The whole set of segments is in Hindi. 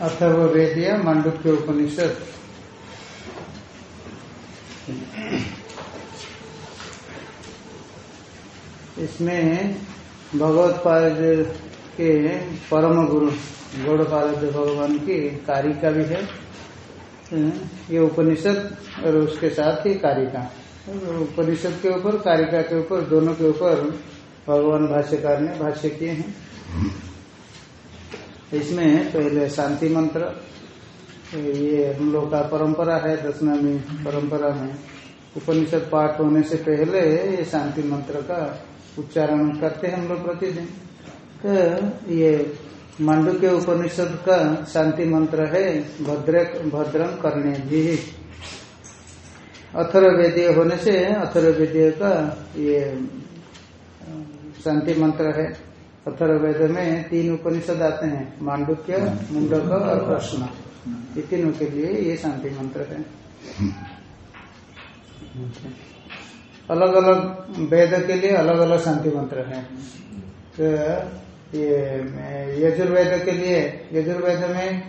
अथर्वेदिया मांडुक्य उपनिषद। इसमें भगवत के परम गुरु, गौड़पाद भगवान की कारिका भी है। ये उपनिषद और उसके साथ ही कारिका। उपनिषद के ऊपर, कारिका के ऊपर, दोनों के ऊपर भगवान भाष्यकार ने भाष्य किए हैं। इसमें पहले शांति मंत्र, ये हम लोग का परंपरा है दशनामी परंपरा में। उपनिषद पाठ होने से पहले ये शांति मंत्र का उच्चारण करते हैं हम लोग प्रतिदिन। तो ये मांडू के उपनिषद का शांति मंत्र है, भद्र भद्रम करने भी। अथर्वेदीय होने से अथर्वेदीय का ये शांति मंत्र है। अथर्वेद में तीन उपनिषद आते हैं, मांडुक्य, मुंडक और प्रश्न। ये तीनों के लिए ये शांति मंत्र है। अलग अलग वेद के लिए अलग अलग शांति मंत्र है। तो ये, यजुर्वेद के लिए, यजुर्वेद में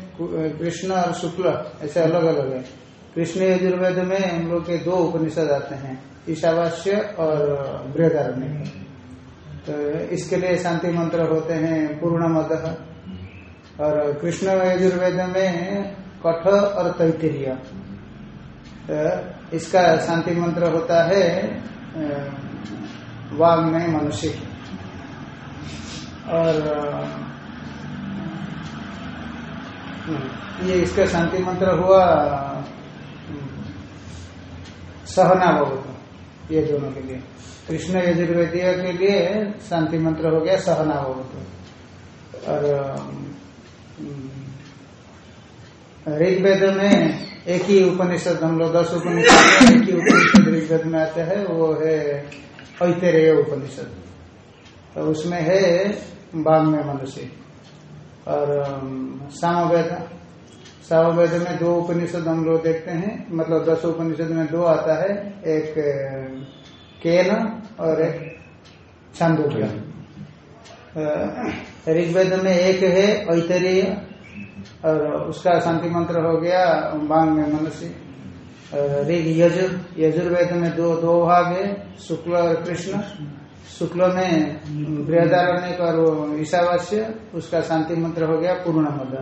कृष्ण और शुक्ल ऐसे अलग अलग है। कृष्ण यजुर्वेद में हम लोग के दो उपनिषद आते हैं, ईशावास्य और बृहदारण्य। तो इसके लिए शांति मंत्र होते हैं पूर्ण मद और कृष्ण यजुर्वेद में कठ और तैतरीय। तो इसका शांति मंत्र होता है वाग में मनुष्य। और ये इसका शांति मंत्र हुआ सहना भगवत ये दोनों के लिए। कृष्ण यजुर्वेदीय के लिए शांति मंत्र हो गया, सहना भगवत और ऋग्वेद में एक ही उपनिषद, हम लोग दस उपनिषद एक ही उपनिषद ऋग्वेद में आते हैं, वो है ऐतरेय उपनिषद। तो उसमें है में मनुष्य। और सामवेद। सामवेद में दो उपनिषद हम लोग देखते हैं मतलब दस उपनिषद में दो आता है, एक केन और छांदोग्य ऋग्वेद में एक है ऐतरीय और उसका शांति मंत्र हो गया बांग में मनुष्य ऋग यजुर यजुर्वेद में दो दो भाग है, शुक्ल और कृष्ण। शुक्ल में बृहदारण्य और ईशावास्य, उसका शांति मंत्र हो गया पूर्ण मद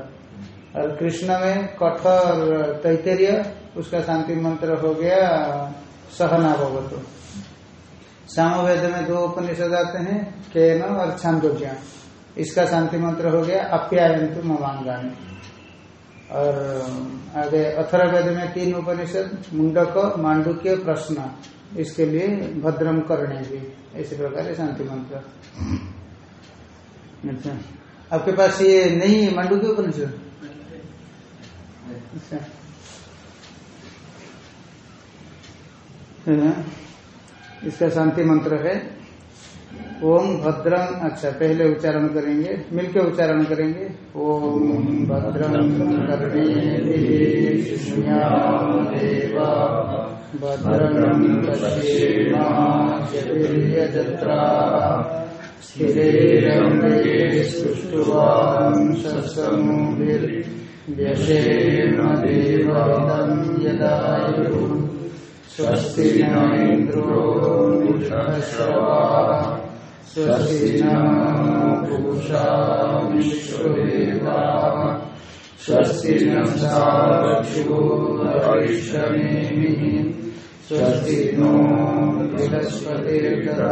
और कृष्ण में कठ और तैतरीय, उसका शांति मंत्र हो गया सहना भगवत सामवेद में दो उपनिषद आते हैं केन और छांदोज्ञा इसका शांति मंत्र हो गया अप्यायंतु ममांगानी और, आगे अथर्वेद में तीन उपनिषद, मुंडक, मांडुक्य, प्रश्न। इसके लिए भद्रम करने भी। इसी प्रकार शांति मंत्र। अच्छा। आपके पास ये नहीं है मांडुक्य उपनिषद? अच्छा। इसका शांति मंत्र है। ओम भद्रम अच्छा पहले उच्चारण करेंगे, मिलके उच्चारण करेंगे। ओम भद्रम भद्रम पश्येमाजत्रा स्थिरेरङ्गेष्टुवांशसमुभिर्व्यशेन देवतं यदायु। स्वस्ति न इन्द्रो स्वस्ति न पूषा विश्वदेवा स्वस्ति न साक्षुरिष्यमेमिः स्वस्ति नो बृहस्पतिर्ददातु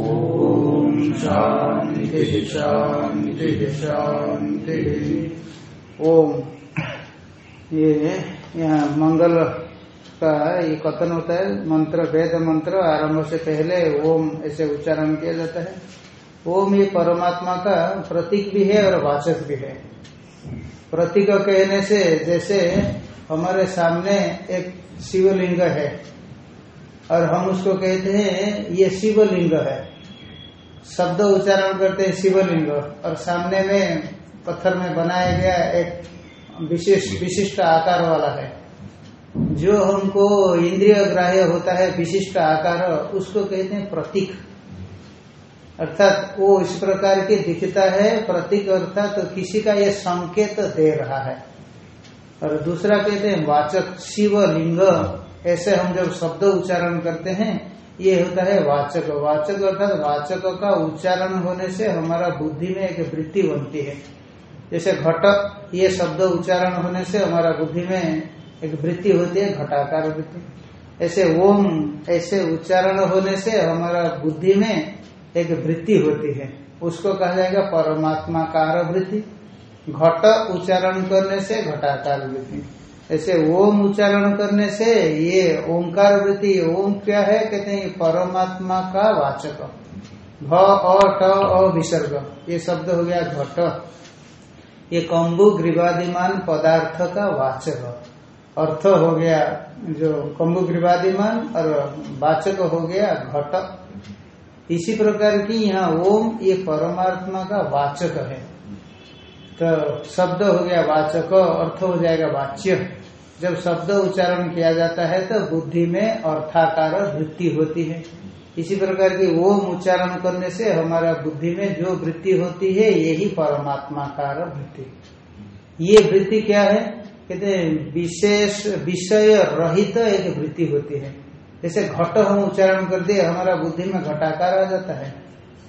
ॐ शान्तिः शान्तिः शान्तिः ये यहाँ मंगल का ये कथन होता है, मंत्र, वेद मंत्र आरंभ से पहले ओम, ऐसे उच्चारण किया जाता है। ओम ये परमात्मा का प्रतीक भी है और वाचक भी है। प्रतीक कहने से जैसे हमारे सामने एक शिवलिंग है और हम उसको कहते हैं, ये शिवलिंग है। शब्द उच्चारण करते हैं शिवलिंग और सामने में पत्थर में बनाया गया एक विशेष, विशिष्ट आकार वाला है। जो हमको इंद्रिय ग्राह्य होता है, विशिष्ट आकार, उसको कहते हैं प्रतीक। अर्थात वो इस प्रकार के दिखता है, प्रतीक अर्थात तो किसी का ये संकेत दे रहा है। और दूसरा कहते हैं वाचक, शिव, लिंग, ऐसे हम जब शब्द उच्चारण करते हैं, ये होता है वाचक। वाचक अर्थात वाचक का उच्चारण होने से हमारा बुद्धि में एक वृत्ति बनती है। जैसे घट, ये शब्द उच्चारण होने से हमारा बुद्धि में एक वृत्ति होती है, घटाकार वृत्ति। ऐसे ओम, ऐसे उच्चारण होने से हमारा बुद्धि में एक वृत्ति होती है। उसको कहा जाएगा परमात्मा कार वृत्ति। घट उच्चारण करने से घटाकार वृत्ति। ऐसे ओम उच्चारण करने से ये ओंकार वृत्ति, ओम क्या है? कहते हैं, परमात्मा का वाचक। भ अ ये शब्द हो गया घट। ये कम्बु, ग्रीवादिमान पदार्थ का वाचक। अर्थ हो गया जो कम्बु ग्रीवादिमान और वाचक हो गया घट। इसी प्रकार की यहाँ ओम, ये परमात्मा का वाचक है। तो शब्द हो गया वाचक, अर्थ हो जाएगा वाच्य। जब शब्द उच्चारण किया जाता है तो बुद्धि में अर्थाकार वृत्ति होती है। इसी प्रकार की ओम उच्चारण करने से हमारा बुद्धि में जो वृत्ति होती है, यही परमात्मा कार वृत्ति। ये वृत्ति क्या है? कहते हैं, विशेष विषय रहित एक वृत्ति होती है। जैसे घट हम उच्चारण कर दिए, हमारा बुद्धि में घटाकार आ जाता है।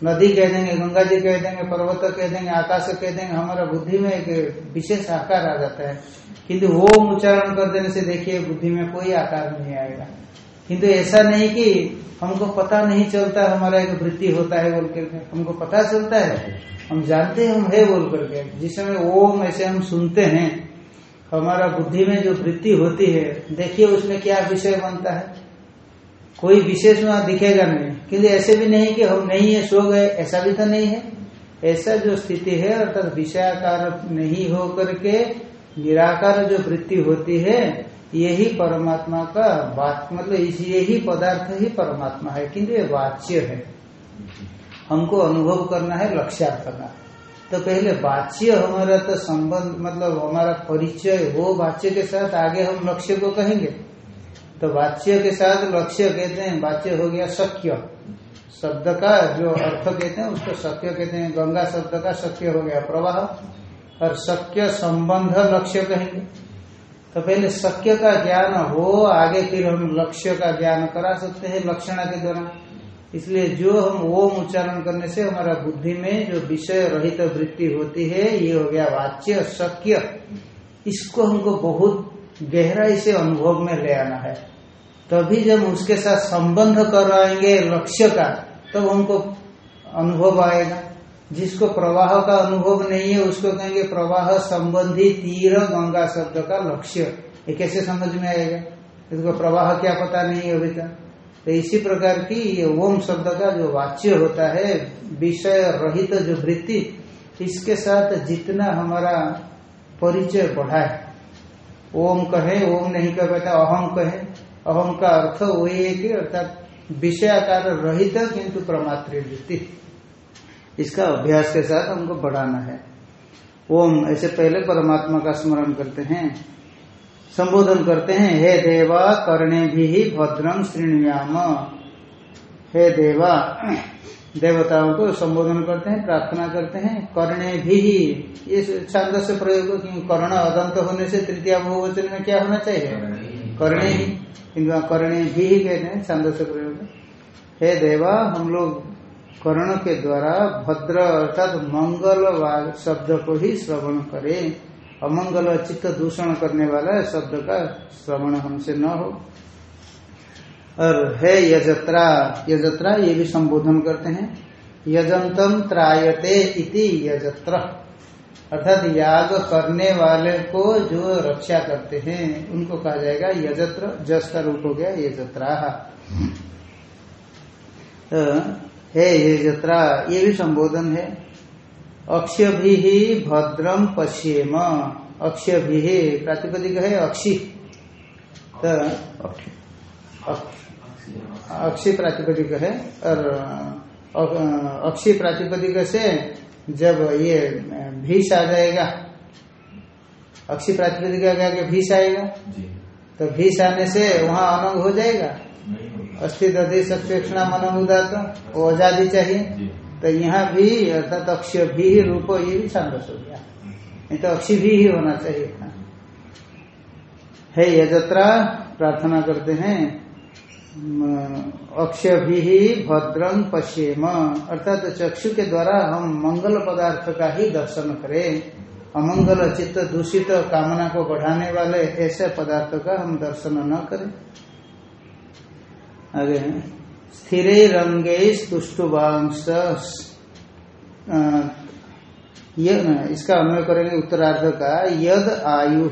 नदी कह देंगे, गंगा जी कह देंगे, पर्वत कह देंगे, आकाश कह देंगे, हमारा बुद्धि में एक विशेष आकार आ जाता है। किंतु ओम उच्चारण कर देने से देखिए, बुद्धि में कोई आकार नहीं आएगा। किंतु ऐसा नहीं कि हमको पता नहीं चलता हमारा एक वृत्ति होता है बोल करके। हमको पता चलता है। हम जानते हैं हम है बोल करके। जिस समय ओम ऐसे हम सुनते हैं हमारा बुद्धि में जो वृत्ति होती है, देखिए उसमें क्या विषय बनता है। कोई विशेष वहाँ दिखेगा नहीं। किंतु ऐसे भी नहीं कि हम नहीं है, सो गए, ऐसा भी तो नहीं है। ऐसा जो स्थिति है, अर्थात विषयाकार नहीं हो करके निराकार जो वृत्ति होती है, यही परमात्मा का बात मतलब यही पदार्थ ही परमात्मा है। किंतु ये वाच्य है। हमको अनुभव करना है लक्ष्यार्थ का तो पहले वाच्य हमारा तो संबंध मतलब हमारा परिचय हो वाच्य के साथ, आगे हम लक्ष्य को कहेंगे। तो वाच्य के साथ लक्ष्य कहते हैं, वाच्य हो गया शक्य शब्द का जो अर्थ कहते हैं, उसको शक्य कहते हैं। गंगा शब्द का शक्य हो गया प्रवाह। और शक्य संबंध लक्ष्य कहेंगे। तो पहले शक्य का ज्ञान हो, आगे फिर हम लक्ष्य का ज्ञान करा सकते हैं लक्षणा के द्वारा। इसलिए जो हम ओम उच्चारण करने से हमारा बुद्धि में जो विषय रहित वृत्ति होती है, ये हो गया वाच्य शक्य इसको हमको बहुत गहराई से अनुभव में ले आना है। तभी जब उसके साथ संबंध कराएँगे लक्ष्य का, तब तो हमको अनुभव आएगा। जिसको प्रवाह का अनुभव नहीं है, उसको कहेंगे प्रवाह संबंधी तीर गंगा शब्द का लक्ष्य। ये कैसे समझ में आएगा? इसको प्रवाह क्या पता नहीं है अभी तक। तो इसी प्रकार की ये ओम शब्द का जो वाच्य होता है, विषय रहित तो जो वृत्ति, इसके साथ जितना हमारा परिचय बढ़ा है। ओम कहे, ओम नहीं कह, पाता अहम कहे। अहम का अर्थ वही है कि अर्थात विषयाकार रहित किंतु प्रमात्र वृत्ति। इसका अभ्यास के साथ हमको बढ़ाना है। ओम, ऐसे पहले परमात्मा का स्मरण करते हैं। संबोधन करते हैं, हे देवा, करणे भी भद्रम श्रीणुयाम। हे देवा, देवताओं को संबोधन करते हैं, प्रार्थना करते हैं, करणे भी ये छांद से प्रयोग क्यों कर्ण अदंत होने से तृतीय बहुवचन में क्या होना चाहिए? करणे ही। किंतु करणे भी कहते हैं छांद से प्रयोग हे। देवा, हम लोग कर्ण के द्वारा भद्र अर्थात मंगल शब्द को ही श्रवण करें। अमंगल चित्त दूषण करने वाला शब्द का श्रवण हमसे न हो। और हे यजत्रा यजत्रा ये भी संबोधन करते हैं। यजंतम त्रायते इति यजत्र। अर्थात याग करने वाले को जो रक्षा करते हैं, उनको कहा जाएगा यजत्र जस का रूप हो गया यजत्रा। तो है यजत्रा, ये भी संबोधन है। अक्ष्य भी भद्रम पश्येम। अक्षय भी प्रातिपदिक है अक्षी। तो अक्षी। प्रातिपदिक है। और अक्षी प्रातिपदिक से जब ये भीष आ जाएगा अक्षी प्रातिपदिक आगे भीष आएगा तो भीष आने से वहाँ अनंग हो जाएगा। अस्थित अधिक सत्यक्षणा मन उदात वो आज़ादी चाहिए। तो यहाँ भी अर्थात अक्षय भी रूप ये भी छांदस हो गया। नहीं तो अक्षी भी ही होना चाहिए था। है यजत्रा, प्रार्थना करते हैं। अक्षय भी भद्रम पश्येम। अर्थात चक्षु के द्वारा हम मंगल पदार्थ का ही दर्शन करें, अमंगल चित्त दूषित कामना को बढ़ाने वाले ऐसे पदार्थ का हम दर्शन न करें। आगे स्थिर रंगे तुष्टुवांश इसका अन्वय करेंगे उत्तरार्ध का। यद आयु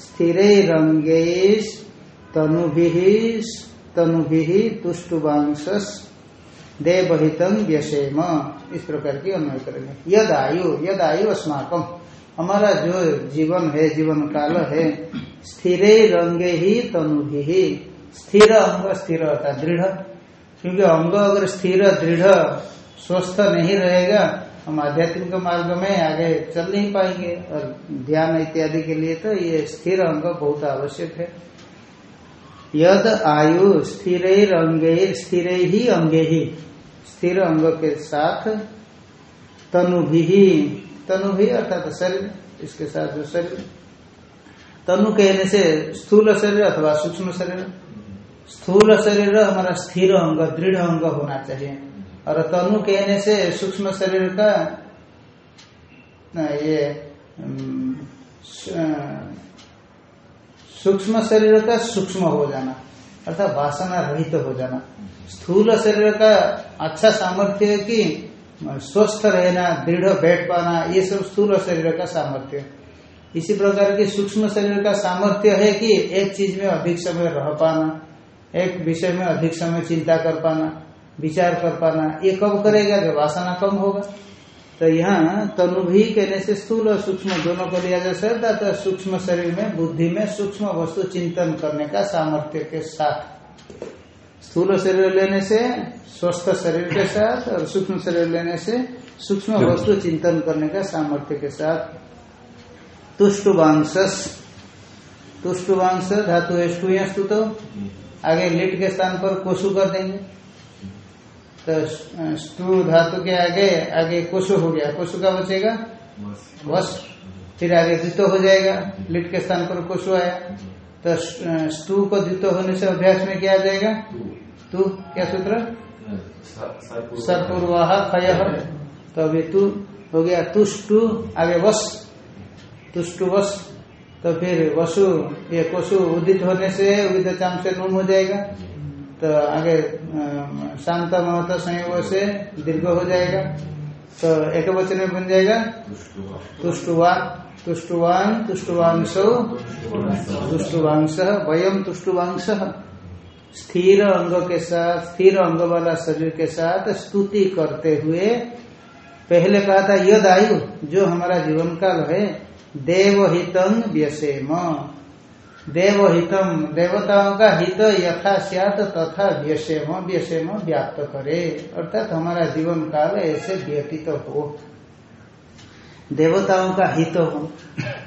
स्थिर रंगे तनुभि तनुभि तुष्टुवांश देवहितम व्यसेम इस प्रकार की अन्वय करेंगे। यद आयु यद आयु अस्माकम हमारा जो जीवन है, जीवन काल है, स्थिर रंगे ही तनुभि। ही स्थिर अंग स्थिर होता दृढ़। क्योंकि अंग अगर स्थिर, दृढ़, स्वस्थ नहीं रहेगा, हम आध्यात्मिक मार्ग में आगे चल नहीं पाएँगे। और ध्यान इत्यादि के लिए तो ये स्थिर अंग बहुत आवश्यक है। यद आयु स्थिर अंगे स्थिर ही अंगे ही। स्थिर अंग के साथ तनु भी तनु भी अर्थात शरीर, इसके साथ जो शरीर। तनु कहने से स्थूल शरीर अथवा सूक्ष्म शरीर। स्थूल शरीर हमारा स्थिर अंग, दृढ़ अंग होना चाहिए। और तनु कहने से सूक्ष्म शरीर का ये सूक्ष्म शरीर का सूक्ष्म हो जाना, अर्थात वासना रहित तो हो जाना। स्थूल शरीर का अच्छा सामर्थ्य है कि, स्वस्थ रहना, दृढ़ बैठ पाना, ये सब स्थूल शरीर का सामर्थ्य इसी प्रकार की सूक्ष्म शरीर का सामर्थ्य है कि एक चीज़ में अधिक समय रह पाना। एक विषय में अधिक समय चिंता कर पाना विचार कर पाना ये कब करेगा? जब वासना कम होगा। तो यहाँ तनु भी कहने से स्थूल और सूक्ष्म दोनों को लिया जा सकता तो सूक्ष्म शरीर में बुद्धि में सूक्ष्म वस्तु चिंतन करने का सामर्थ्य के साथ। स्थूल शरीर लेने से स्वस्थ शरीर के साथ और सूक्ष्म शरीर लेने से सूक्ष्म वस्तु चिंतन करने का सामर्थ्य के साथ। तुष्टुवांश तुष्टुवांश धातु स्तु तो आगे लिट के स्थान पर कोशु कर देंगे। तो स्तु धातु के आगे आगे कोशु हो गया। कोशु का बचेगा? वश। फिर आगे द्वितो हो जाएगा। लिट के स्थान पर कोशु आया। तो स्तु को द्वितो होने से अभ्यास में क्या आ जाएगा? तू। क्या सूत्र? सरपूर्वाह खय। तो अभी तू हो गया तुष्टु आगे वश। तुष्टु वश। तो फिर वसु, ये कोशु उदित होने से उदित चाम से नून हो जाएगा। तो आगे शांत महत संयोग से दीर्घ हो जाएगा। तो एक वचन में बन जाएगा। तुष्टुवान तुष्टुवान तुष्टुवांश तुष्टुवांश वयम तुष्टुवांश स्थिर अंग के साथ, स्थिर अंग वाला शरीर के साथ स्तुति करते हुए, पहले कहा था, यद आयु, जो हमारा जीवन काल है देवहितंग व्यसेम। देवहितम देवताओं का हित यथा सियात तथा व्यसेम व्यसेम व्याप्त करे। अर्थात हमारा जीवन काल ऐसे व्यतीत हो। देवताओं का हित हो।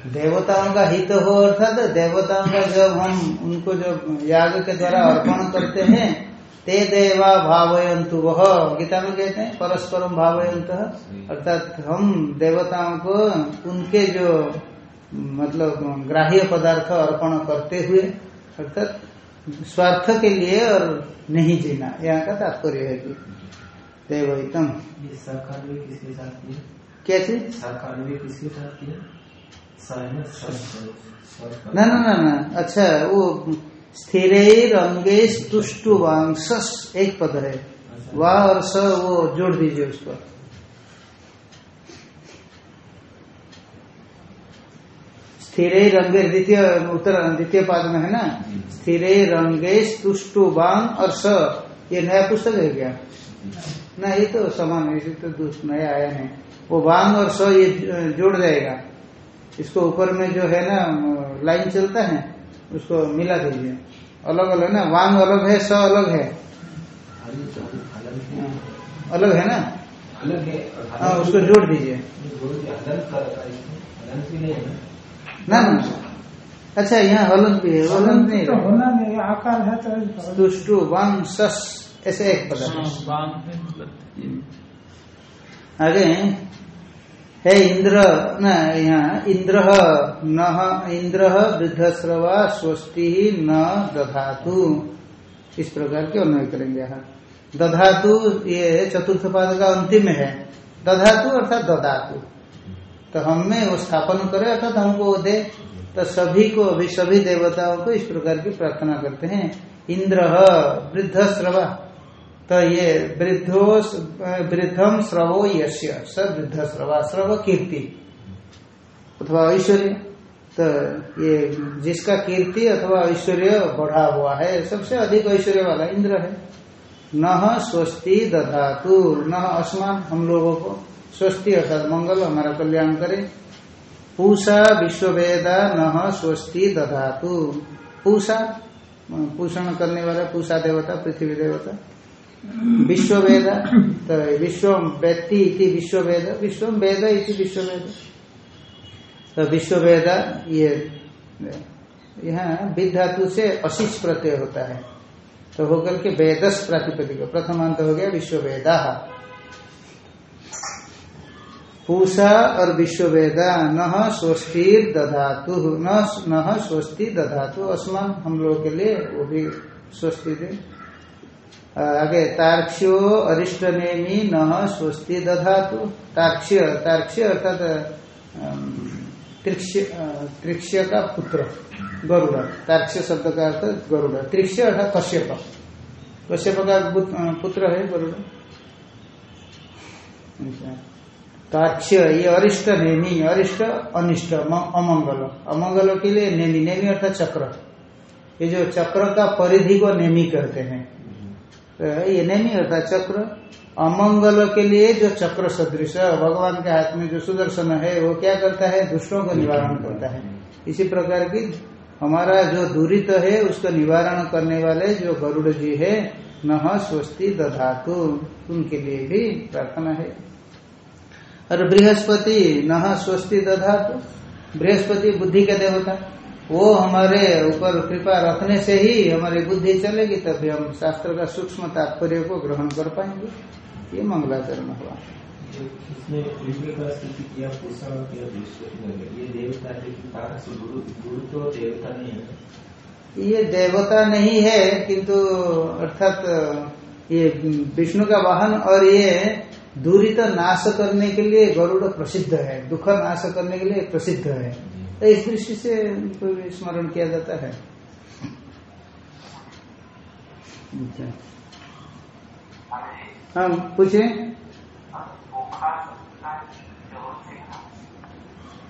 देवताओं का हित हो अर्थात देवताओं का जब हम उनको जब याग के द्वारा अर्पण करते हैं ते देवा भावयंतु वह गीता में कहते हैं परस्परम भावयंत अर्थात हम देवताओं को उनके जो मतलब ग्राह्य पदार्थ अर्पण करते हुए अर्थात स्वार्थ के लिए और नहीं जीना। यहाँ का तात्पर्य है कि देवहितम क्या? चीज़? ना ना ना ना। अच्छा वो स्थिर अंगे तुष्टुवांश एक पद है। वाह और स, वो जोड़ दीजिए उसको स्थिर रंगे द्वितीय, उत्तर, द्वितीय पाद में है ना? स्थिर रंगे तुष्टु बांग और स। ये नया पुस्तक है क्या? ना, ये तो समान इसे तो नया आया है वो वांग और स, ये जोड़ जाएगा। इसको ऊपर में जो है ना, लाइन चलता है। उसको मिला दीजिए। अलग अलग ना? वांग अलग है स अलग है। अलग है ना? अलग है हाँ उसको जोड़ दीजिए। ना? ना अच्छा यहाँ हलंत भी है हलंत नहीं तो होना नहीं आकार है तो तुष्टु वांग सस ऐसे एक पदार्थ हाँ, आगे है इंद्र, न, यहाँ, इंद्र, न, इंद्र वृद्धस्रवा स्वस्ति, न, दधातु। इस प्रकार के अन्वय करेंगे यहाँ। दधातु, ये चतुर्थ पाद का अंतिम है। दधातु अर्थात ददातु तो हमें वो स्थापन करे, अर्थात हमको वो दे। तो सभी को, अभी सभी देवताओं को इस प्रकार की प्रार्थना करते हैं। इंद्र वृद्ध श्रवा तो ये वृद्धो वृद्धम श्रवो यश्य स वृद्ध श्रवा श्रव कीर्ति। अथवा ऐश्वर्य। तो ये जिसका कीर्ति अथवा ऐश्वर्य बढ़ा हुआ है, सबसे अधिक ऐश्वर्य वाला इंद्र है। न स्वस्ति दधातु। न अस्मान हम लोगों को। स्वस्ति अर्थात मंगल, हमारा कल्याण करे। पूषा विश्ववेदा, न स्वस्ति दधातु। पूषा, पूषण करने वाला पूषा देवता, पृथ्वी देवता। विश्व वेद तो विश्व व्यक्ति इति विश्व वेद विश्व वेद इति विश्व वेद तो विश्व वेद ये, यहाँ विधातु से अशिष प्रत्यय होता है। तो होकर के वेदस प्रातिपदिक, प्रथमांत हो गया विश्व वेदा पूषा और विश्व वेदा न स्वस्तिर दधातु न स्वस्ति दधातु। असमान हम लोग के लिए वो भी स्वस्ति दे। आगे तार्क्ष्यो अरिष्ट नेमी न स्वस्ति दधातु। तार्क्ष्य तार्क्ष्य अर्थात त्रिक्ष्य का पुत्र, गरुड़। तार्क्ष्य शब्द का अर्थ गरुड़। त्रिक्ष्य अर्थात कश्यप। कश्यप का पुत्र है गरुड़। तार्क्ष्य, ये अरिष्ट नेमी, अरिष्ट अनिष्ट अमंगल। अमंगल के लिए नेमी नेमी अर्थात चक्र। ये जो चक्र का परिधि को नेमी कहते हैं। ये नहीं होता चक्र। अमंगल के लिए जो चक्र सदृश, भगवान के हाथ में जो सुदर्शन है, वो क्या करता है? दुष्टों को निवारण करता है। इसी प्रकार की हमारा जो दूरित तो है, उसका निवारण करने वाले जो गरुड़ जी है, न स्वस्ति दधातु, उनके लिए भी प्रार्थना है। और बृहस्पति, न स्वस्ति दधातु। बृहस्पति बुद्धि का देवता। वो हमारे ऊपर कृपा रखने से ही हमारी बुद्धि चलेगी तभी हम शास्त्र का सूक्ष्म तात्पर्य को ग्रहण कर पाएँगे। ये मंगलाचरण हुआ। ये देवता नहीं है। किंतु अर्थात ये विष्णु का वाहन और ये दूरी तो नाश करने के लिए गरुड़ प्रसिद्ध है दुख नाश करने के लिए प्रसिद्ध है। तो इस दृष्टि से उनको भी स्मरण किया जाता है। अच्छा। हम पूछे?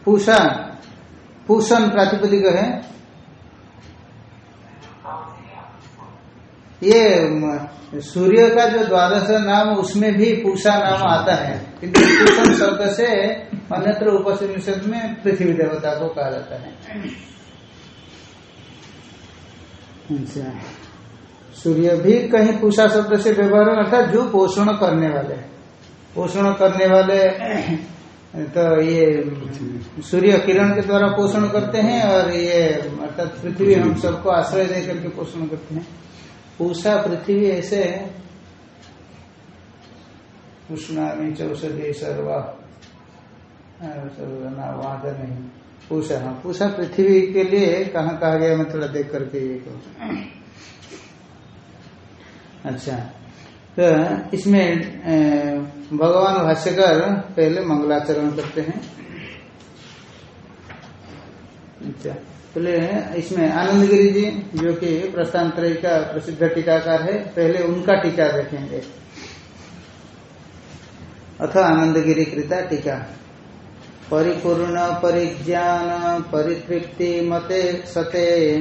पूषा। पूषण प्रातिपदिक है। ये सूर्य का जो द्वादश नाम, उसमें भी पूषा नाम आता है। किंतु पूषण शब्द से अन्यत्र उपनिषद में पृथ्वी देवता को कहा जाता है। अच्छा। सूर्य भी कहीं पूषा शब्द से व्यवहार अर्थात जो पोषण करने वाले, पोषण करने वाले तो ये सूर्य किरण के द्वारा पोषण करते हैं और ये, अर्थात पृथ्वी हम सबको आश्रय दे करके पोषण करते हैं। पूषा पृथ्वी ऐसे उष्णामी चौषधि सर्वा वादर नहीं पूषा पूषा पृथ्वी के लिए कहाँ कहा गया मैं थोड़ा देख करके ये कहूँ अच्छा। तो इसमें भगवान भाष्यकर पहले मंगलाचरण करते हैं। अच्छा। पहले, इसमें आनंद गिरी जी, जो कि प्रस्थानत्रय का प्रसिद्ध टीकाकार है, पहले उनका टीका देखेंगे। अथ आनंद गिरी कृता टीका। परिपूर्ण परिज्ञान परितृप्ति मते सते।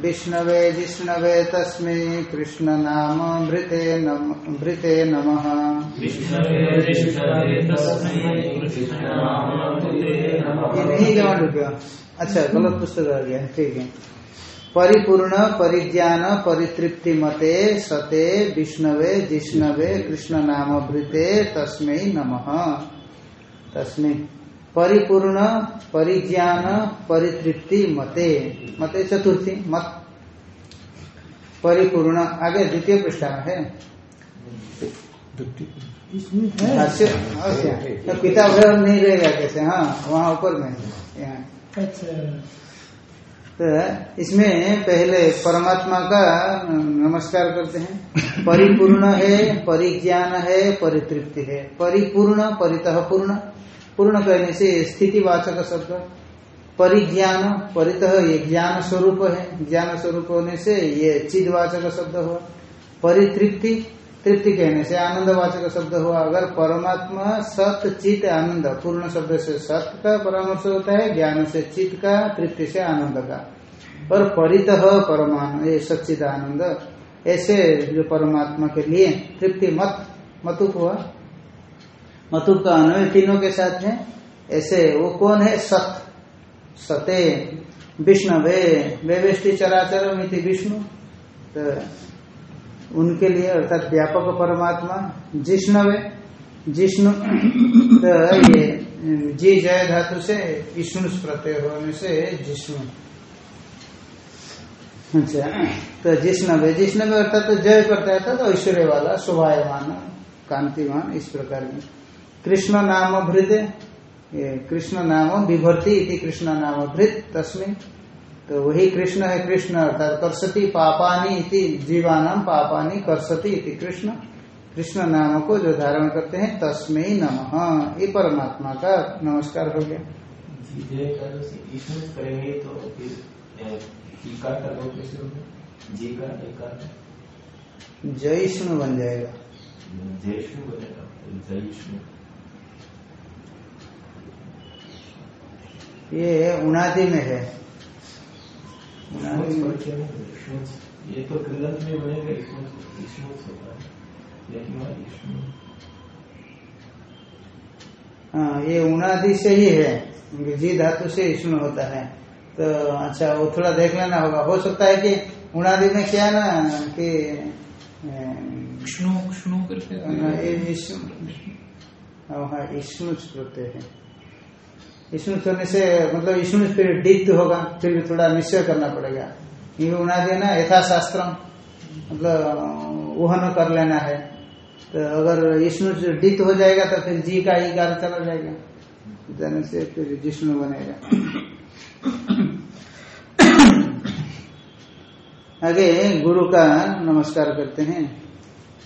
विष्णवे जिष्णवे तस्मै कृष्ण नाम भृते नम। भृते नमः। नहीं जमा गया अच्छा गलत पुस्तक आ गया ठीक है। परिपूर्ण परिज्ञान परितृप्ति मते सते विष्णवे जिष्णवे कृष्ण नाम भृते तस्मै नमः। तस्मै। परिपूर्ण परिज्ञान परितृप्ति मते। मते चतुर्थी मत। परिपूर्ण आगे द्वितीय पृष्ठा है। अच्छा तो किताब है नहीं रहेगा कैसे? हाँ वहाँ ऊपर में यहाँ। अच्छा। तो इसमें पहले परमात्मा का नमस्कार करते हैं। परिपूर्ण है, परिज्ञान है, परितृप्ति है। परिपूर्ण, परितः पूर्ण। पूर्ण कहने से स्थितिवाचक शब्द। परिज्ञान, परितः ये ज्ञान स्वरूप है। ज्ञान स्वरूप होने से ये चिदवाचक शब्द हुआ। परितृप्ति तृप्ति कहने से आनंदवाचक शब्द हुआ। अगर परमात्मा सत, चित, आनंद, पूर्ण शब्द से सत का परामर्श होता है, ज्ञान से चित का, तृप्ति से आनंद का। और परितः परमान, ये सच्चिद आनंद ऐसे जो परमात्मा के लिए तृप्ति मत, मतुप हुआ। मतुप का अन्वय तीनों के साथ है। ऐसे वो कौन है? सत। सते, विष्णवे, वेवेष्टि चराचर मिति विष्णु। तो उनके लिए अर्थात व्यापक परमात्मा जिष्णवे जिष्णु तो ये, जी जय धातु से विष्णु प्रत्यय होने से जिष्णु। अच्छा तो जिष्णवे जिष्णवे अर्थात तो जय करता है तो ऐश्वर्य वाला, शोभायमान, कांतिमान, इस प्रकार की। कृष्ण नाम भृत कृष्ण नाम विभर्ति कृष्ण नाम भृत, तस्मिन। तो वही कृष्ण है कृष्ण अर्थात करसती पापानी इति जीवानाम पापानी करसती इति कृष्ण। कृष्ण नाम को जो धारण करते हैं तस्मय नम। ये परमात्मा का नमस्कार हो गया। करेंगे तो फिर जयष्णु बन जाएगा। जयष्णु बनेगा जयष्णु ये उनादि में है। ये तो कृदंत में बनेगा इसमें इसमें होता है लेकिन हाँ ये उनादि से ही है। जी धातु से विष्णु होता है। तो अच्छा वो थोड़ा देख लेना होगा। हो सकता है कि उनादि में क्या ना कि विष्णु करके ये हाँ। हाँ है। विष्णु होने से मतलब विष्णु फिर डित होगा, फिर भी थोड़ा निश्चय करना पड़ेगा। ये उनादि है ना यथाशास्त्र मतलब वहन कर लेना है। तो अगर विष्णु डित हो जाएगा तो फिर जी का ही गार चला जाएगा। जाने से फिर जिष्णु बनेगा। आगे गुरु का नमस्कार करते हैं।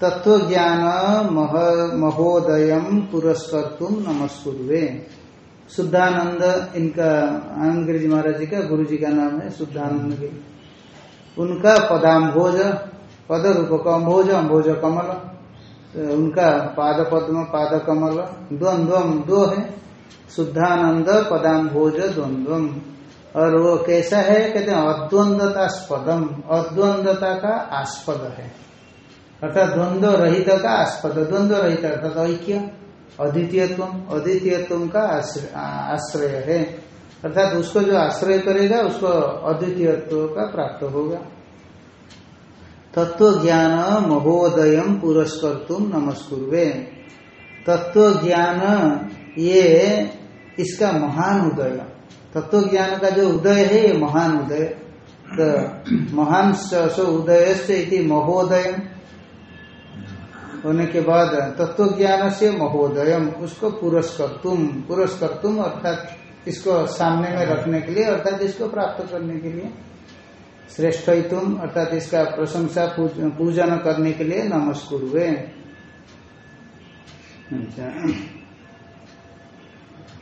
पदाम्भोज ज्ञान महोदय पुरस्कर्तुम नमस्कुर्वे। शुद्धानंद, इनका आनंद महाराज जी का गुरु जी का नाम है शुद्धानंद गिरी उनका पदाम्भोज पद रूप अम्भोज अम्भोज कमल तो उनका पाद पद्म पाद कमल द्वंद्वम दो है। शुद्धानंद, पदाम्भोज द्वंद्वम और वो कैसा है? कहते हैं, अद्वंदतास्पदम। अद्वंदता का आस्पद है। अर्थात द्वंद्व रहित का आस्पद द्वंद्व रहित अर्थात ऐक्य, अद्वितीयत्व अद्वितीयत्व का आश्रय है। अर्थात उसको जो आश्रय करेगा, उसको अद्वितीयत्व का प्राप्त होगा। तत्व ज्ञान महोदय पुरस्कर्तुम नमस्कुर्वे। तत्व ज्ञान ये इसका महान उदय। तत्व ज्ञान का जो उदय है, ये महान उदय। तो महान उदय से महोदय। होने के बाद तत्व ज्ञान से महोदय, उसको पुरस्कर्तुम पुरस्कर्तुम अर्थात इसको सामने में रखने के लिए, अर्थात इसको प्राप्त करने के लिए श्रेष्ठ तुम अर्थात इसका प्रशंसा पूजन करने के लिए नमस्कुरुवे। अच्छा।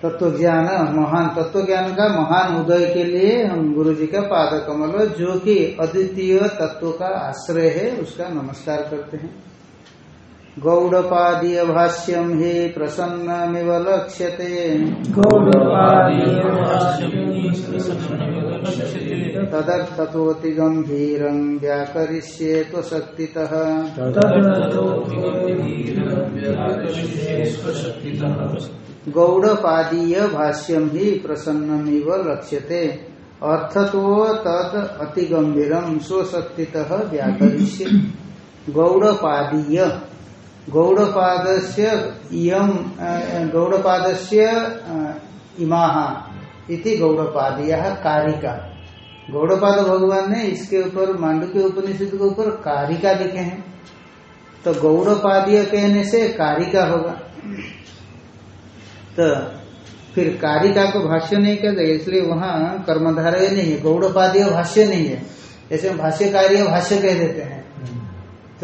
तत्व ज्ञान महान तत्व ज्ञान का महान उदय के लिए हम गुरु जी का पाद कमल जो कि अद्वितीय तत्व का आश्रय है, उसका नमस्कार करते हैं। गौड़पादीय भाष्यम ही प्रसन्नमिव लक्ष्यते। तदर्थतोति गंभीरं व्याकरिष्ये त्वशक्तितः गौड़पादीय भाष्यम ही प्रसन्नमिव लक्ष्यते। अर्थतो तद अति गंभीरम स्वशक्तितः व्याकरिष्य। गौड़पादीय गौड़पादस्य इयम गौड़पादस्य इमाह इति गौड़पादीय कारिका। गौड़पाद भगवान ने इसके ऊपर मांडू के उपनिषद के ऊपर कारिका लिखे हैं। तो गौड़पादीय कहने से कारिका होगा। तो फिर कारिका को भाष्य नहीं कहते इसलिए वहाँ कर्मधारय नहीं है, गौड़पादीय भाष्य नहीं है। ऐसे भाष्य कार्य भाष्य कह देते हैं।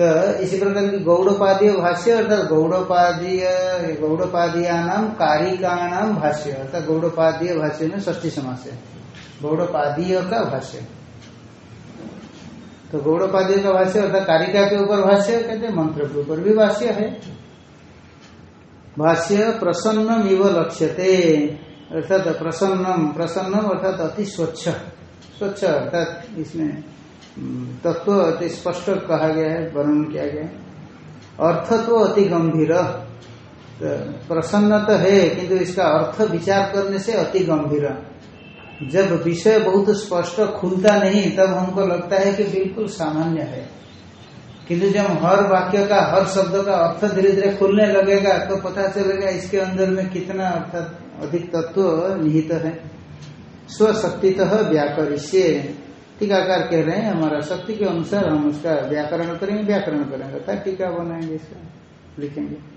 तो इसी प्रकार की गौड़पादीय भाष्य, अर्थात गौड़पादीय गौड़पादीया नाम कारिका नाम भाष्य, अर्थात गौड़पादीय भाष्य में ष्ठी समास है। का भाष्य। तो गौड़पादीय का भाष्य, अर्थात कारिका के ऊपर भाष्य, कहते मंत्र के ऊपर भी भाष्य है। भाष्य प्रसन्नम इव लक्ष्यते, अर्थात प्रसन्नम प्रसन्नम अर्थात अति स्वच्छ। स्वच्छ, अर्थात इसमें तत्व तो अति स्पष्ट कहा गया है, वर्णन किया गया है। अर्थ तो अति गंभीर। तो प्रसन्न तो है, किंतु इसका अर्थ विचार करने से अति गंभीर। जब विषय बहुत स्पष्ट खुलता नहीं, तब हमको लगता है कि बिल्कुल सामान्य है। किंतु जब हर वाक्य का, हर शब्द का अर्थ धीरे धीरे खुलने लगेगा तो पता चलेगा इसके अंदर में कितना अर्थात अधिक तत्व निहित है। स्वशक्तितः व्याकरिष्य। टीकाकार कह रहे हैं हमारा शक्ति के अनुसार हम उसका व्याकरण करेंगे व्याकरण करेंगे। अर्थात टीका बनाएँगे इसका लिखेंगे।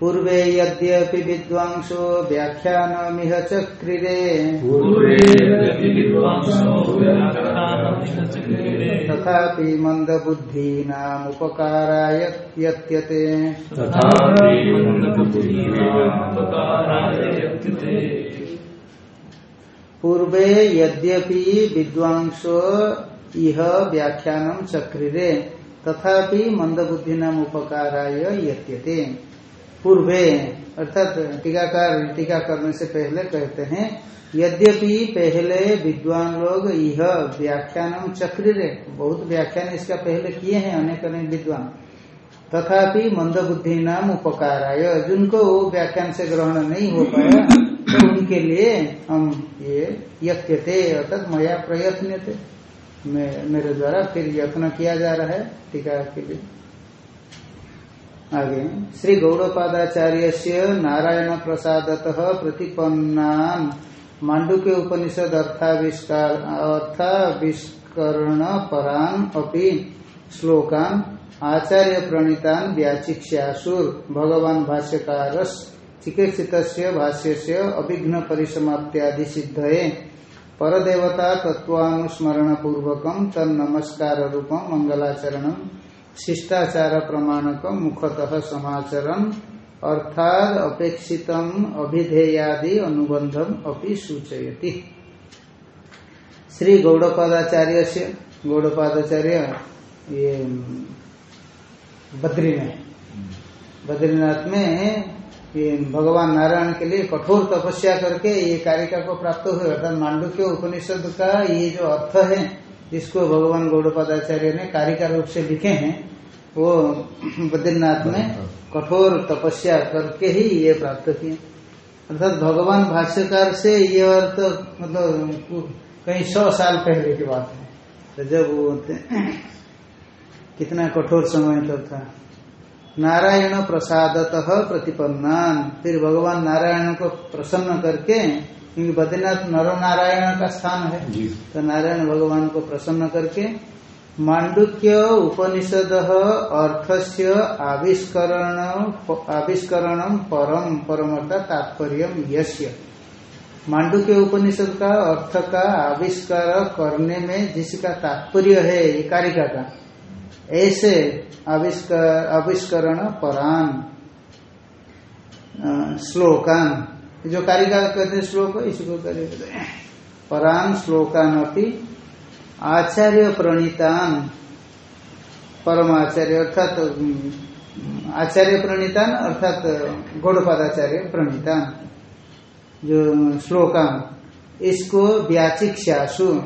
पूर्वे यद्यपि विद्वांसो व्याख्यान व्याख्यानमिह चक्रिरे। तथापि मन्दबुद्धीनामुपकाराय यत्यते। पूर्वे यद्यपि विद्वांसो इह व्याख्यानम चक्रिरे, तथापि मंदबुद्धि नाम उपकाराय यत्यते पूर्वे, अर्थात टीकाकार टीका करने से पहले कहते हैं, यद्यपि पहले विद्वान लोग यह व्याख्यान चक्रिरे, बहुत व्याख्यान इसका पहले किए हैं अनेक अनेक विद्वान, तथापि मंद बुद्धि नाम उपकाराय, जिनको व्याख्यान से ग्रहण नहीं हो पाया उनके लिए हम ये यत्यते अर्थात मया प्रयत्न थे मेरे द्वारा फिर यत्न किया जा रहा है, टीका के लिए। आगे, श्री गौड़पादाचार्य से नारायण प्रसाद प्रतिपन्ना मांडू के उपनिषद अर्थाविष्कार, अर्थाविष्करण परान अपि श्लोकान आचार्य प्रणीतान व्याचिक्ष्यासुर। भगवान भाष्यकार चिकित्सित भाष्य से अभिघ्न परिसमाप्त्यादि सिद्धये। परदेवता तत्वानुस्मरण पूर्वक तन्नमस्कार रूपम मंगलाचरण, शिष्टाचार प्रमाणक, मुखतः समाचरण अर्थात अपेक्षित अभिधेयादि अनुबंधम अपि सूचयति। श्री गौड़पादाचार्य से गौड़पादाचार्य ये बद्री बद्रीनाथ में भगवान नारायण के लिए कठोर तपस्या करके ये कारिका को प्राप्त हुए। अर्थात मांडू के उपनिषद का ये जो अर्थ है इसको भगवान गौड़पादाचार्य ने कारिका रूप से लिखे हैं, वो बद्रीनाथ में कठोर तपस्या करके ही ये प्राप्त किए। अर्थात भगवान भाष्यकार से ये अर्थ मतलब कहीं सौ साल पहले की बात है। तो जब वो कितना कठोर समय तक था। नारायण प्रसादतः प्रतिपन्नान। फिर भगवान नारायण को प्रसन्न करके क्योंकि बद्रीनाथ नर नारायण का स्थान है तो नारायण भगवान को प्रसन्न करके मांडुक्य उपनिषद अर्थस्य आविष्करण आविष्करण परम परमता तात्पर्य यश्य मांडुक्य उपनिषद का अर्थ का आविष्कार करने में जिसका तात्पर्य है ये कारिका का ऐसे आविष्कार, आविष्करण परान श्लोकान। जो कारिका कहते हैं श्लोक इसको कहते परान श्लोकान अपनी आचार्य प्रणीतान परमाचार्य अर्थात आचार्य प्रणीतान, अर्थात गौड़पादाचार्य प्रणीतान, जो श्लोकान। इसको व्याचिक्षासु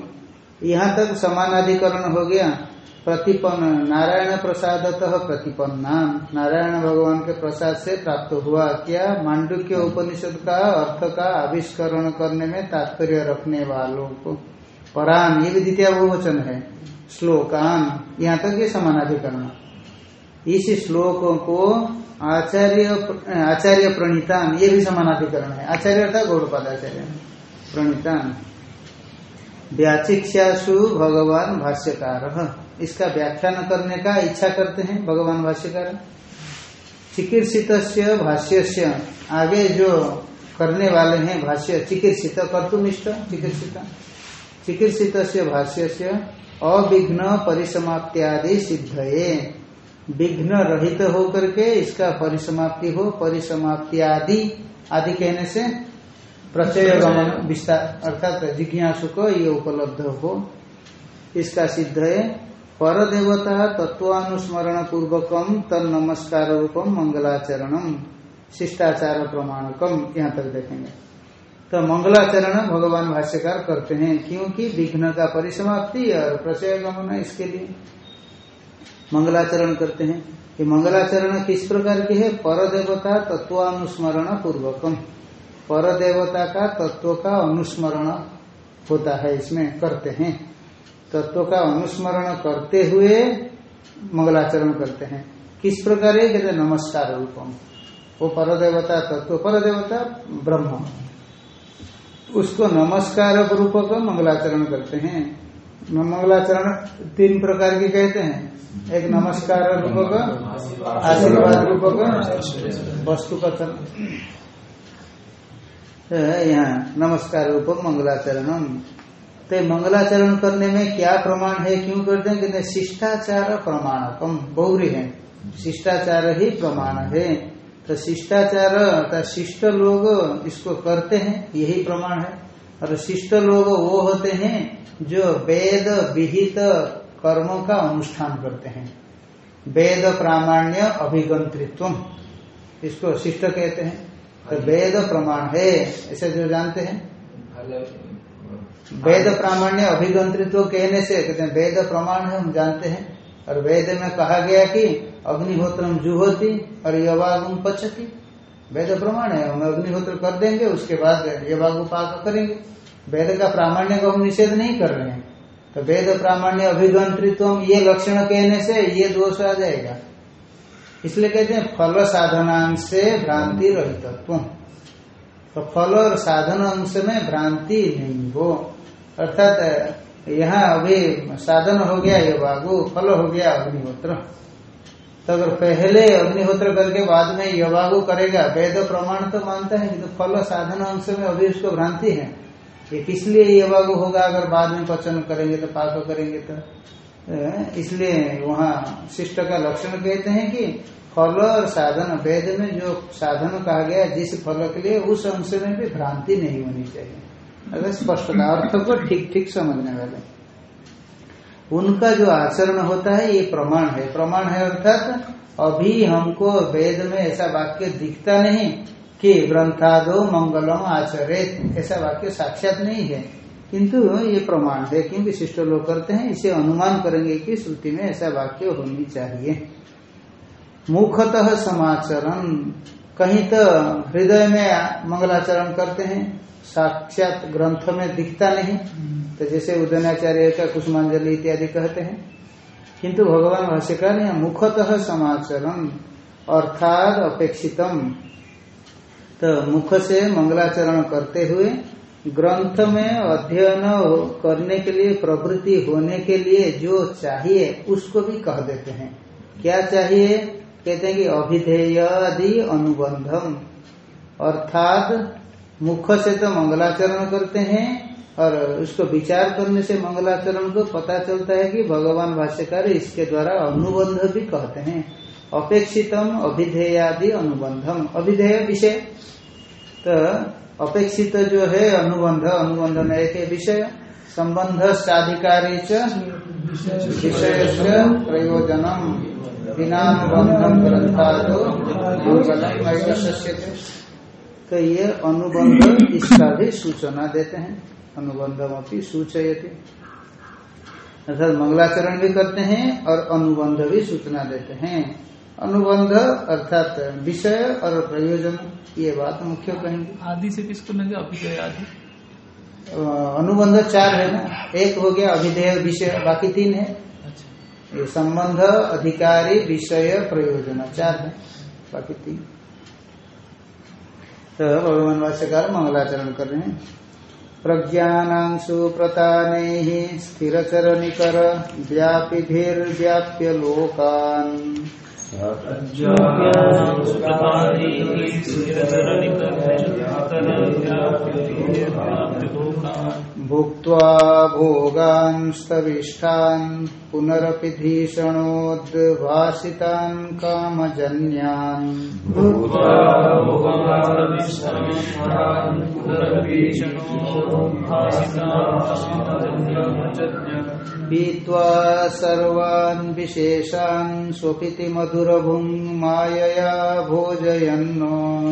यहाँ तक समानाधिकरण हो गया। प्रतिपन्न। नारायण प्रसादतः प्रतिपन्ना। नारायण भगवान के प्रसाद से प्राप्त हुआ। क्या मांडुक्य उपनिषद का अर्थ का आविष्करण करने में तात्पर्य रखने वालों को? परान, ये भी द्वितीय बहुवचन है। श्लोकान, यहाँ तक ये समानाधिकरण। इस श्लोकों को आचार्य आचार्य प्रणीतान, ये भी समानाधिकरण है। आचार्य अर्थात गौड़पादाचार्य प्रणीतान। व्याचिक्षासु भगवान भाष्यकार। इसका व्याख्यान करने का इच्छा करते हैं भगवान भाष्यकार। चिकित्सित भाष्य से आगे जो करने वाले हैं भाष्य चिकित्सित कर्तुनिष्ठ चिकित्सित चिकित्सित भाष्य से अविघ्न परिसमाप्त्यादि सिद्धये। विघ्न रहित होकर के इसका परिसमाप्ति हो परिसमाप्त्यादि आदि आदि कहने से प्रचय गमन विस्तार अर्थात जिज्ञासु को ये उपलब्ध हो। इसका सिद्ध है पर देवता तत्वानुस्मरण पूर्वकम तन नमस्कार रूपम मंगलाचरणम शिष्टाचार प्रमाणकम यहाँ तक देखेंगे। तो मंगलाचरण भगवान भाष्यकार करते हैं, क्योंकि विघ्न का परिसमाप्ति और प्रचय गमन इसके लिए। मंगलाचरण करते हैं कि मंगलाचरण किस प्रकार की है? पर देवता तत्वानुस्मरण पूर्वकम पर देवता का तत्व का अनुस्मरण होता है, इसमें करते हैं। तत्व का अनुस्मरण करते हुए मंगलाचरण करते हैं। किस प्रकार? है कहते नमस्कार रूपम। वो पर देवता तत्व पर देवता ब्रह्म। उसको नमस्कार रूप का मंगलाचरण करते हैं। मंगलाचरण तीन प्रकार के कहते हैं। एक नमस्कार रूप का आशीर्वाद रूप का वस्तु कथन यहाँ नमस्कार रूप मंगलाचरणम। तो मंगलाचरण करने में क्या प्रमाण है, क्यों करते हैं कहते शिष्टाचार प्रमाणकम, बहुरी है। शिष्टाचार ही प्रमाण है। तो शिष्टाचार, अर्थात शिष्ट लोग इसको करते हैं, यही प्रमाण है। और शिष्ट लोग वो होते हैं, जो वेद विहित कर्मों का अनुष्ठान करते हैं। वेद प्रामाण्य अभिगंत्रित्व इसको शिष्ट कहते हैं। तो वेद प्रमाण है, ऐसे जो जानते हैं। वेद प्रामाण्य अभिगंत्रित्व कहने से, कहते हैं, वेद प्रमाण है, हम जानते हैं। और वेद में कहा गया कि अग्निहोत्रम जुहोती और यवागुम पचती। वेद प्रमाण है, हम अग्निहोत्र कर देंगे, उसके बाद यवागु पाक करेंगे। वेद का प्रामाण्य को हम निषेध नहीं कर रहे हैं। तो वेद प्रामाण्य अभिगंत्रित्व, ये लक्षण कहने से ये दोष आ जाएगा। इसलिए कहते हैं, फल साधनांश से भ्रांति रहितत्व। तो फल और साधन अंश में भ्रांति नहीं हो अर्थात, यहाँ अभी साधन हो गया, ये बागु फल हो गया, अग्निहोत्र। तो अगर पहले अग्निहोत्र करके बाद में यवागु करेगा, वेद प्रमाण तो मानता है कि तो फल साधन अंश में अभी उसको भ्रांति है। ये किस लिए यवागु होगा, अगर बाद में पचन करेंगे तो पाक करेंगे तो? इसलिए वहाँ शिष्ट का लक्षण कहते हैं कि फल और साधन, वेद में जो साधन कहा गया जिस फल के लिए उस अंश में भी भ्रांति नहीं होनी चाहिए। अगर स्पष्टता अर्थ को ठीक ठीक समझने वाले। उनका जो आचरण होता है, ये प्रमाण है। प्रमाण है अर्थात, अभी हमको वेद में ऐसा वाक्य दिखता नहीं कि ग्रंथादो मंगलम आचरित, ऐसा वाक्य साक्षात नहीं है। किंतु ये प्रमाण है क्योंकि शिष्ट लोग करते हैं, इसे अनुमान करेंगे कि श्रुति में ऐसा वाक्य होनी चाहिए। मुखतः समाचरण। कहीं तो हृदय में मंगलाचरण करते हैं, साक्षात ग्रंथ में दिखता नहीं। तो जैसे उदयनाचार्य का कुसुमांजलि इत्यादि कहते हैं। किंतु भगवान भाष्यकार यहाँ मुखतः समाचरण अर्थात अपेक्षितम। तो मुख से मंगलाचरण करते हुए ग्रंथ में अध्ययन करने के लिए, प्रवृत्ति होने के लिए जो चाहिए, उसको भी कह देते हैं। क्या चाहिए? कहते हैं कि अभिधेय आदि अनुबंधम। अर्थात मुख से तो मंगलाचरण करते हैं और उसको विचार करने से मंगलाचरण को पता चलता है कि भगवान भाष्यकार इसके द्वारा अनुबंध भी कहते हैं। अपेक्षितम अभिधेयादि अनुबंधम। अभिधेय विषय। तो अपेक्षित जो है अनुबंध अनुबंध में एक विषय। संबंध साधिकारी विषय प्रयोजनम। ऐकस्य तो ये अनुबंध इसका भी सूचना देते हैं। अनुबंधम अपनी सूचयती। अर्थात मंगलाचरण भी करते हैं और अनुबंध भी सूचना देते हैं। अनुबंध अर्थात विषय और प्रयोजन ये बात मुख्य कहेंगे। आदि से किसको लगे अभिजय आदि। अनुबंध चार है ना? एक हो गया अभिधेय विषय बाकी तीन है। संबंध अधिकारी विषय प्रयोजन, चार है, बाकी तीन। तो भगवान भाष्यकार मंगलाचरण कर रहे हैं। प्रज्ञानांशु प्रताने स्थिरचर निकर व्यापिधिर्व्याप्य लोकान। भुक्त्वा भोगांस्तविष्ठान् पुनरपि धीषणोद्भासितान् कामजन्यान्। पीत्वा सर्वान् विशेषान् स्वपिति मधुरभुङ् मायया भोजयन्नो।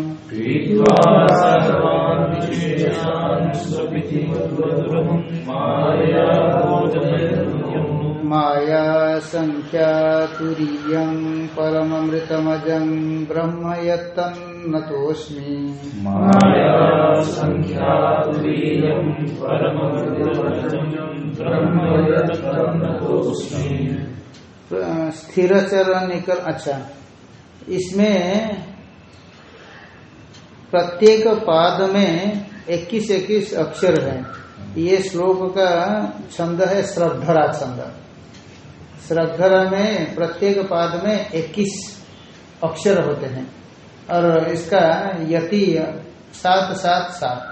माया संख्या तुरीयं परममृतमजं ब्रह्म यत्तन्नतोऽस्मि स्थिर चरण निकल अच्छा इसमें प्रत्येक पाद में इक्कीस इक्कीस अक्षर है। ये श्लोक का छंद है श्रद्धरा छंद श्रद्धरा में, प्रत्येक पाद में इक्कीस अक्षर होते हैं। और इसका यति सात सात सात।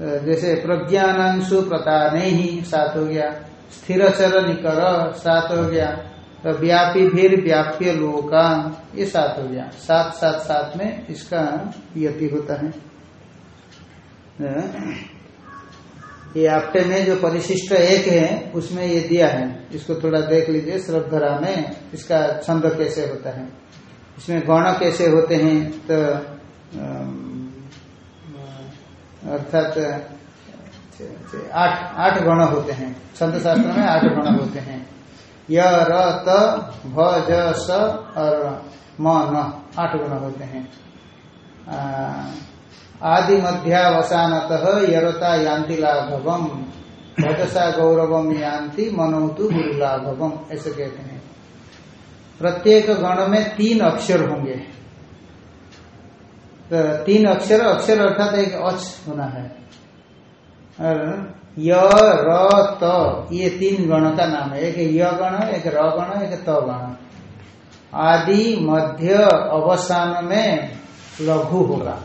जैसे प्रज्ञानांशु प्रताने ही सात हो गया। स्थिर चर निकर सात हो गया। तो व्यापी भीर व्याप्य लोका ये सात हो गया। सात सात सात में इसका यति होता है। ये आपटे में जो परिशिष्ट एक है, उसमें ये दिया है। इसको थोड़ा देख लीजिए, श्रद्धरा में इसका छंद कैसे होता है। इसमें गण कैसे होते हैं तो अर्थात, आठ आठ गण होते हैं। छंद शास्त्र में आठ गण होते हैं। य त, भ, ज, स और म, न, आठ गुण होते हैं। आदि मध्यावसानत यरता यान्ति लाघवम। भजसा गौरवम यान्ति, मनोतु गुरु लाघवम ऐसे कहते हैं। प्रत्येक गण में तीन अक्षर होंगे। तो तीन अक्षर अक्षर अर्थात एक अच होना है। और य, र, त, ये तीन गण का नाम है। एक य गण, एक र गण, एक त गण। आदि मध्य अवसान में लघु होगा।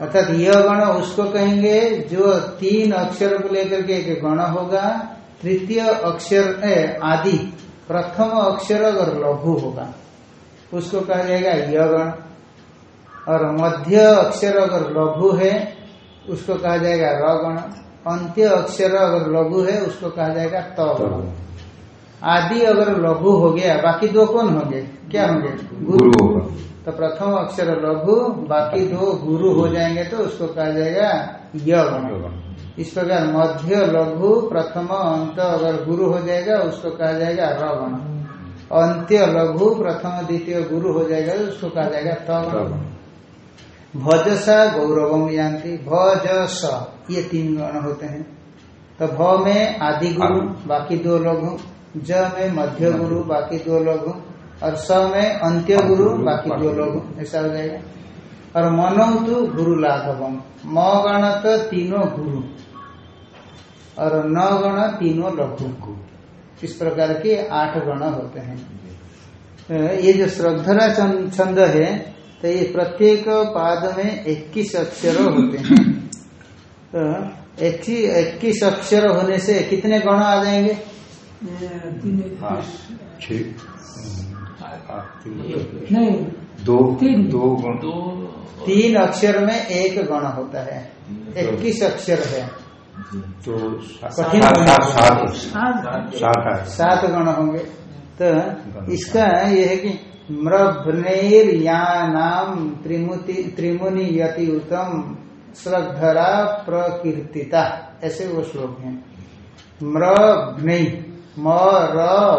अर्थात यह गण उसको कहेंगे जो तीन अक्षर को लेकर के एक गण होगा, तृतीय अक्षर आदि, प्रथम अक्षर अगर लघु होगा। उसको कहा जाएगा य गण और मध्य अक्षर अगर लघु है, उसको कहा जाएगा र गण अंत्य अक्षर अगर लघु है, उसको कहा जाएगा त गण आदि अगर लघु हो गया बाकी दो कौन होंगे? क्या होंगे? गुरु। होगा। तो प्रथम अक्षर लघु बाकी दो गुरु हो जाएँगे तो उसको कहा जाएगा य इस प्रकार मध्य लघु प्रथम अंत अगर गुरु हो जाएगा उसको कहा जाएगा र गण अंत्य लघु प्रथम द्वितीय गुरु हो जाएगा तो उसको कहा जाएगा त गण भजसा गौरवम यान्ति। भज स ये तीन गण होते हैं। तो भ में आदि गुरु बाकी दो लघु। ज में मध्य गुरु बाकी दो लघु और स में अंत्य गुरु बाकी दो लघु ऐसा हो जाएगा। और मनो तो गुरु लाघवम। म गण तो तीनों गुरु और न गण तीनों लघु इस प्रकार के आठ गण होते हैं। ये जो श्रद्धरा छंद है तो ये प्रत्येक पाद में इक्कीस अक्षर होते हैं। तो इक्कीस अक्षर होने से कितने गण आ जाएँगे? नहीं दो तीन। दो गुण। दो तीन अक्षर में एक गण होता है इक्कीस अक्षर है। तो कठिन सात सात सात सात है सात गण होंगे। तो इसका यह है कि मृभनेर या नाम त्रिमुति त्रिमुनि यति उत्तम श्रद्धरा प्रकीर्तिता। ऐसे वो श्लोक है। मृभ्न म र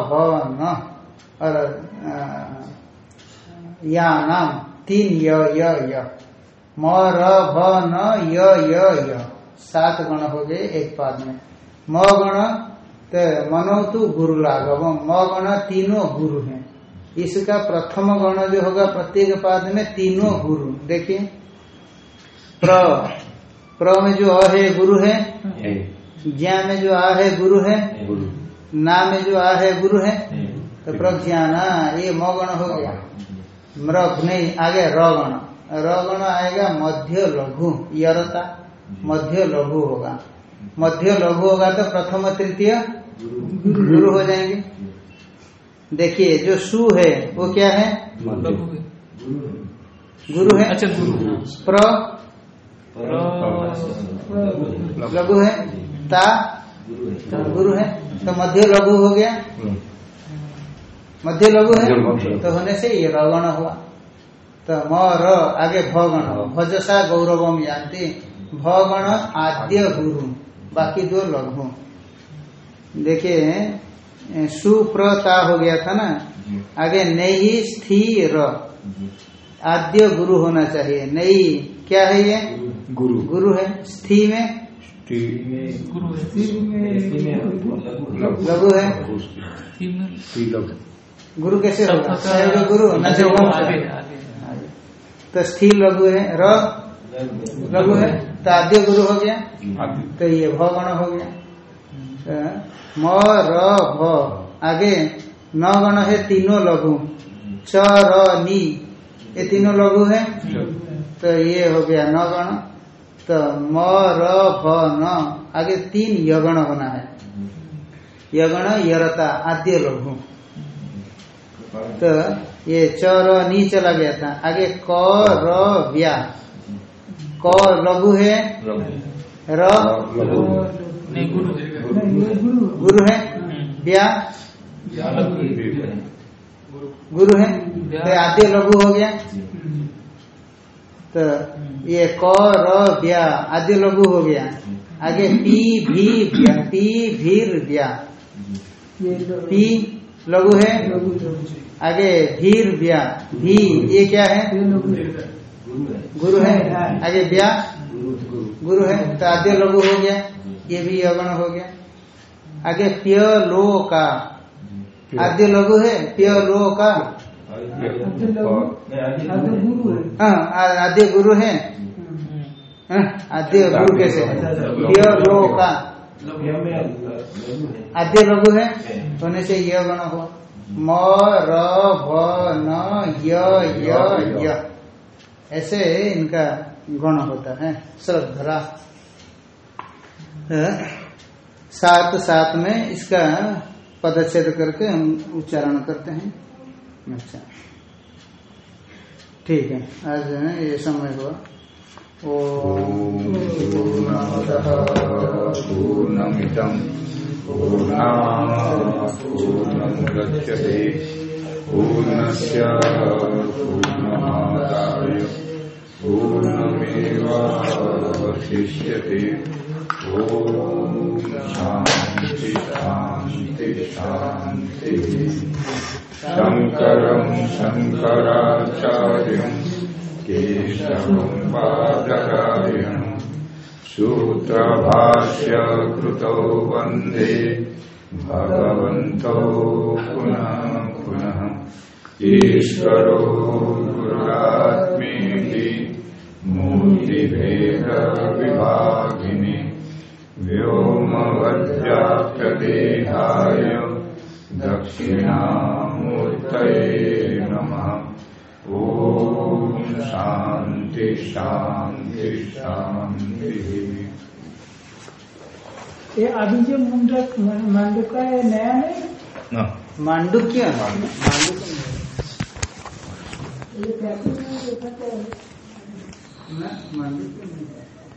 भ न और या नाम तीन य य य। म र भ न य य य सात गण हो गए एक पाद में। म गण तो मनो तो गुरु लाघव म गण तीनों गुरु हैं। इसका प्रथम गण जो होगा प्रत्येक पाद में तीनों गुरु। देखिए। प्र प्र में जो अ है गुरु है। ज्ञा में जो आ है गुरु है। ना में जो आ है गुरु है तो प्रज्ञाना ये मगण हो गया। मृग नहीं आगे रगण। रगण आएगा मध्य लघु यरता मध्य लघु होगा। मध्य लघु होगा तो प्रथम तृतीय गुरु। हो जाएँगे। देखिए जो सु है वो क्या है? गुरु है। अच्छा गुरु। प्र? प्र- लघु है? ता? गुरु है? तो मध्य लघु हो गया। मध्य लघु है? तो होने से ये रगण हुआ। तो म र आगे भगण। भजसा गौरवम जानती भगण आद्य गुरु। बाकी दो लघु। देखिए सुप्रता हो गया था ना? आगे नई स्थिर। आद्य गुरु होना चाहिए। नई क्या है ये? गुरु। गुरु है। स्थि में गुरु लघु है। गुरु कैसे होगा? गुरु न तो स्थिर लघु है। र लघु है। तो आद्य गुरु हो गया। तो ये भगण हो गया। तो म र भ। आगे न गण है तीनों लघु। च र नी। ये तीनों लघु है। तो ये हो गया न गण। तो म र भ न आगे तीन यगण बना है। यगण, यरता, आद्य लघु। तो ये च, र, नी चला गया था। आगे क, र, व्या। क लघु है। र, गुरु है। गुरु है व्या। गुरु है। तो आद्य लघु हो गया। तो ये क र व्या आद्य लघु हो गया। आगे पी भी व्या पी भीर व्या पी लघु है। आगे भीर व्या भी ये क्या है? गुरु है। आगे व्या गुरु है। तो आद्य लघु हो गया। ये भी अगण हो गया। आगे प्य लो का। आद्य लघु है। प्य लो का। हाँ आद्य गुरु है। हाँ, आद्य गुरु कैसे? प्य लो का आद्य लघु है? होने से यह गण हो म र भ न य य य ऐसे इनका गण होता है। श्रद्धरा सात सात में इसका पदच्छेद करके हम उच्चारण करते हैं। अच्छा। ठीक है। आज है ये समय हुआ। पूर्णमदः पूर्णमिदम् पूर्णात् पूर्णमुदच्यते पूर्णस्य पूर्णमादाय। पूर्णमेवावशिष्यते। ॐ शान्ति शान्ति शान्तिः। शङ्करम् शङ्कराचार्यम् केशवम् सूत्रभाष्य कृतौ वंदे भगवन्तौ पुनः पुनः। ईश्वरो गुरुरात्मेति मूर्तिभेदविभागिनि व्योमवद्व्याप्तदेहाय दक्षिणामूर्तये नमः। ॐ शान्ति शांति शांति। ये अभी जो मुंडक मंडप का है नया नहीं? मांडू मांडुक्य। मांडुक्य ये